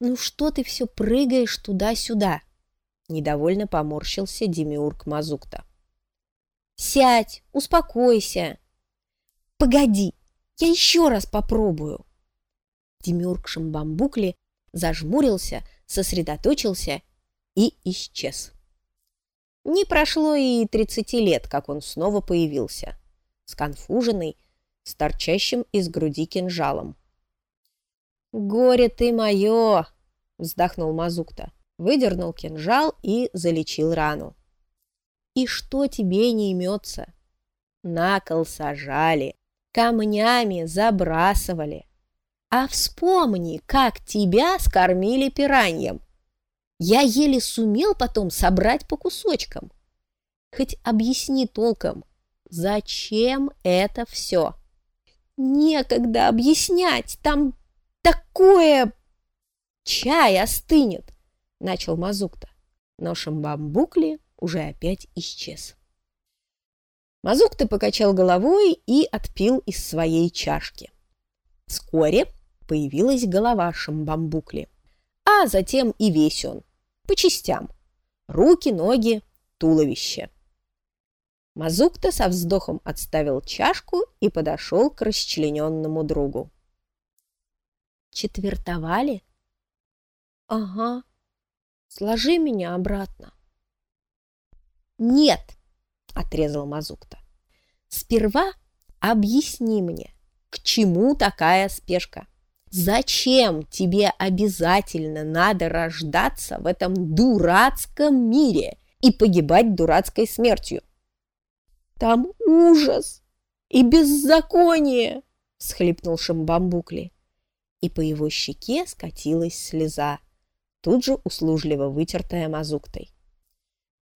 Ну что ты все прыгаешь туда-сюда? Недовольно поморщился Демиург Мазукта. Сядь, успокойся. Погоди, я еще раз попробую. Демиург Шамбамбукли зажмурился, сосредоточился и исчез. Не прошло и тридцати лет, как он снова появился, сконфуженный, с торчащим из груди кинжалом. «Горе ты мое!» — вздохнул Мазукта, выдернул кинжал и залечил рану. «И что тебе не имется?» На кол сажали, камнями забрасывали. А вспомни, как тебя скормили пираньем. Я еле сумел потом собрать по кусочкам. Хоть объясни толком, зачем это все? Некогда объяснять, там такое... Чай остынет, начал Мазукта, но Шамбамбукли уже опять исчез. Мазукта покачал головой и отпил из своей чашки. Вскоре появилась голова Шамбамбукли, а затем и весь он, по частям. Руки, ноги, туловище. Мазукта со вздохом отставил чашку и подошел к расчлененному другу четвертовали?» «Ага. Сложи меня обратно». «Нет!» – отрезал Мазукта. «Сперва объясни мне, к чему такая спешка? Зачем тебе обязательно надо рождаться в этом дурацком мире и погибать дурацкой смертью?» «Там ужас и беззаконие!» – схлипнул Шамбамбукли и по его щеке скатилась слеза. Тут же услужливо вытертая мазуктой.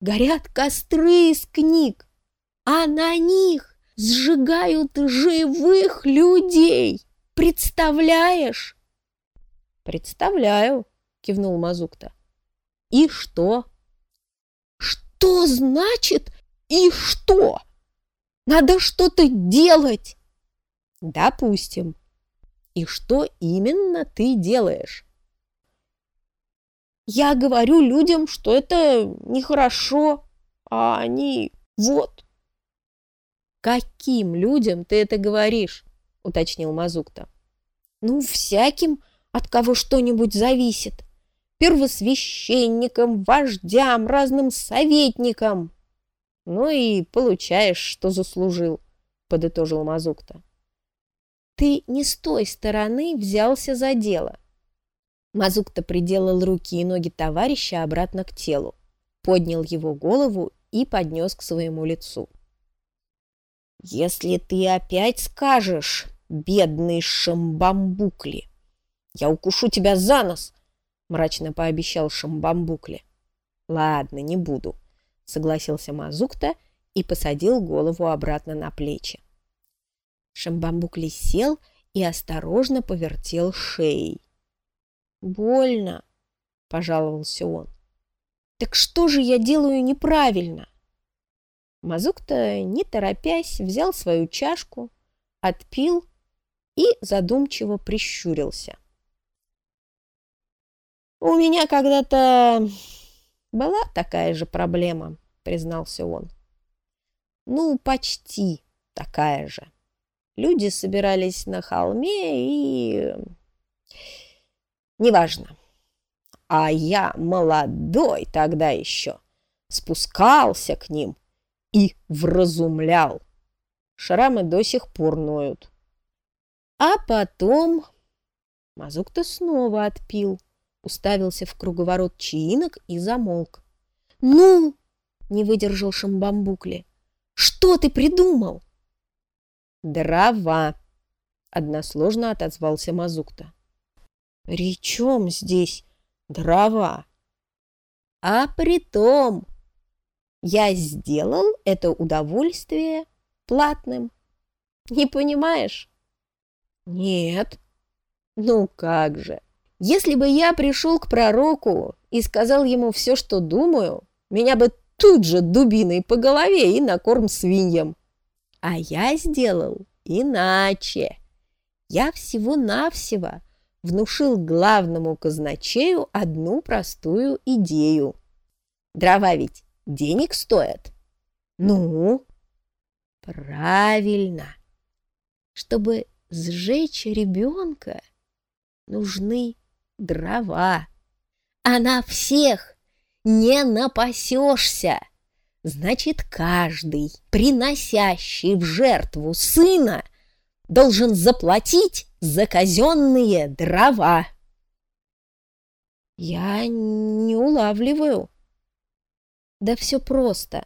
«Горят костры из книг, а на них сжигают живых людей! Представляешь?» «Представляю», — кивнул Мазукта. «И что?» «Что значит «и что»? Надо что-то делать!» «Допустим», и что именно ты делаешь. Я говорю людям, что это нехорошо, а они вот. Каким людям ты это говоришь? уточнил Мазукта. Ну, всяким, от кого что-нибудь зависит. Первосвященникам, вождям, разным советникам. Ну и получаешь, что заслужил, подытожил Мазукта ты не с той стороны взялся за дело. Мазук то приделал руки и ноги товарища обратно к телу, поднял его голову и поднес к своему лицу. «Если ты опять скажешь, бедный Шамбамбукли, я укушу тебя за нос!» — мрачно пообещал Шамбамбукли. «Ладно, не буду», — согласился Мазукта и посадил голову обратно на плечи. Шамбамбукли сел и осторожно повертел шеей. «Больно», — пожаловался он. «Так что же я делаю неправильно?» Мазук-то, не торопясь, взял свою чашку, отпил и задумчиво прищурился. «У меня когда-то была такая же проблема», — признался он. «Ну, почти такая же» люди собирались на холме и... Неважно. А я молодой тогда еще. Спускался к ним и вразумлял. Шрамы до сих пор ноют. А потом... Мазук-то снова отпил, уставился в круговорот чаинок и замолк. «Ну!» — не выдержал Шамбамбукли. «Что ты придумал?» «Дрова!» — односложно отозвался Мазукта. «При чем здесь дрова?» «А при том, я сделал это удовольствие платным. Не понимаешь?» «Нет». «Ну как же! Если бы я пришел к пророку и сказал ему все, что думаю, меня бы тут же дубиной по голове и на корм свиньям. А я сделал иначе. Я всего-навсего внушил главному казначею одну простую идею. Дрова ведь денег стоят. Ну? Правильно. Чтобы сжечь ребенка, нужны дрова. А на всех не напасешься. Значит, каждый, приносящий в жертву сына, должен заплатить за казенные дрова. Я не улавливаю. Да все просто,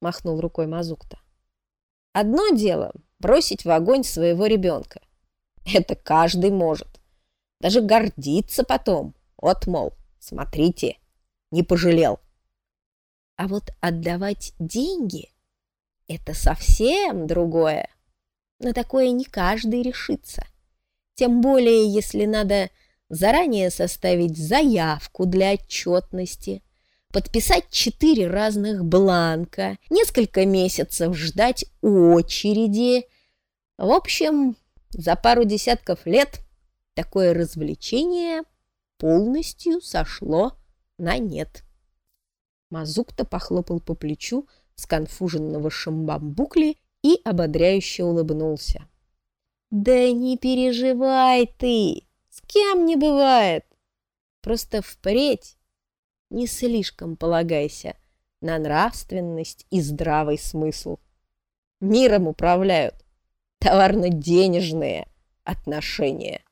махнул рукой Мазукта. Одно дело бросить в огонь своего ребенка. Это каждый может. Даже гордиться потом. Вот, мол, смотрите, не пожалел. А вот отдавать деньги – это совсем другое. На такое не каждый решится. Тем более, если надо заранее составить заявку для отчетности, подписать четыре разных бланка, несколько месяцев ждать очереди. В общем, за пару десятков лет такое развлечение полностью сошло на нет мазук похлопал по плечу сконфуженного шамбамбукли и ободряюще улыбнулся. «Да не переживай ты! С кем не бывает! Просто впредь не слишком полагайся на нравственность и здравый смысл. Миром управляют товарно-денежные отношения».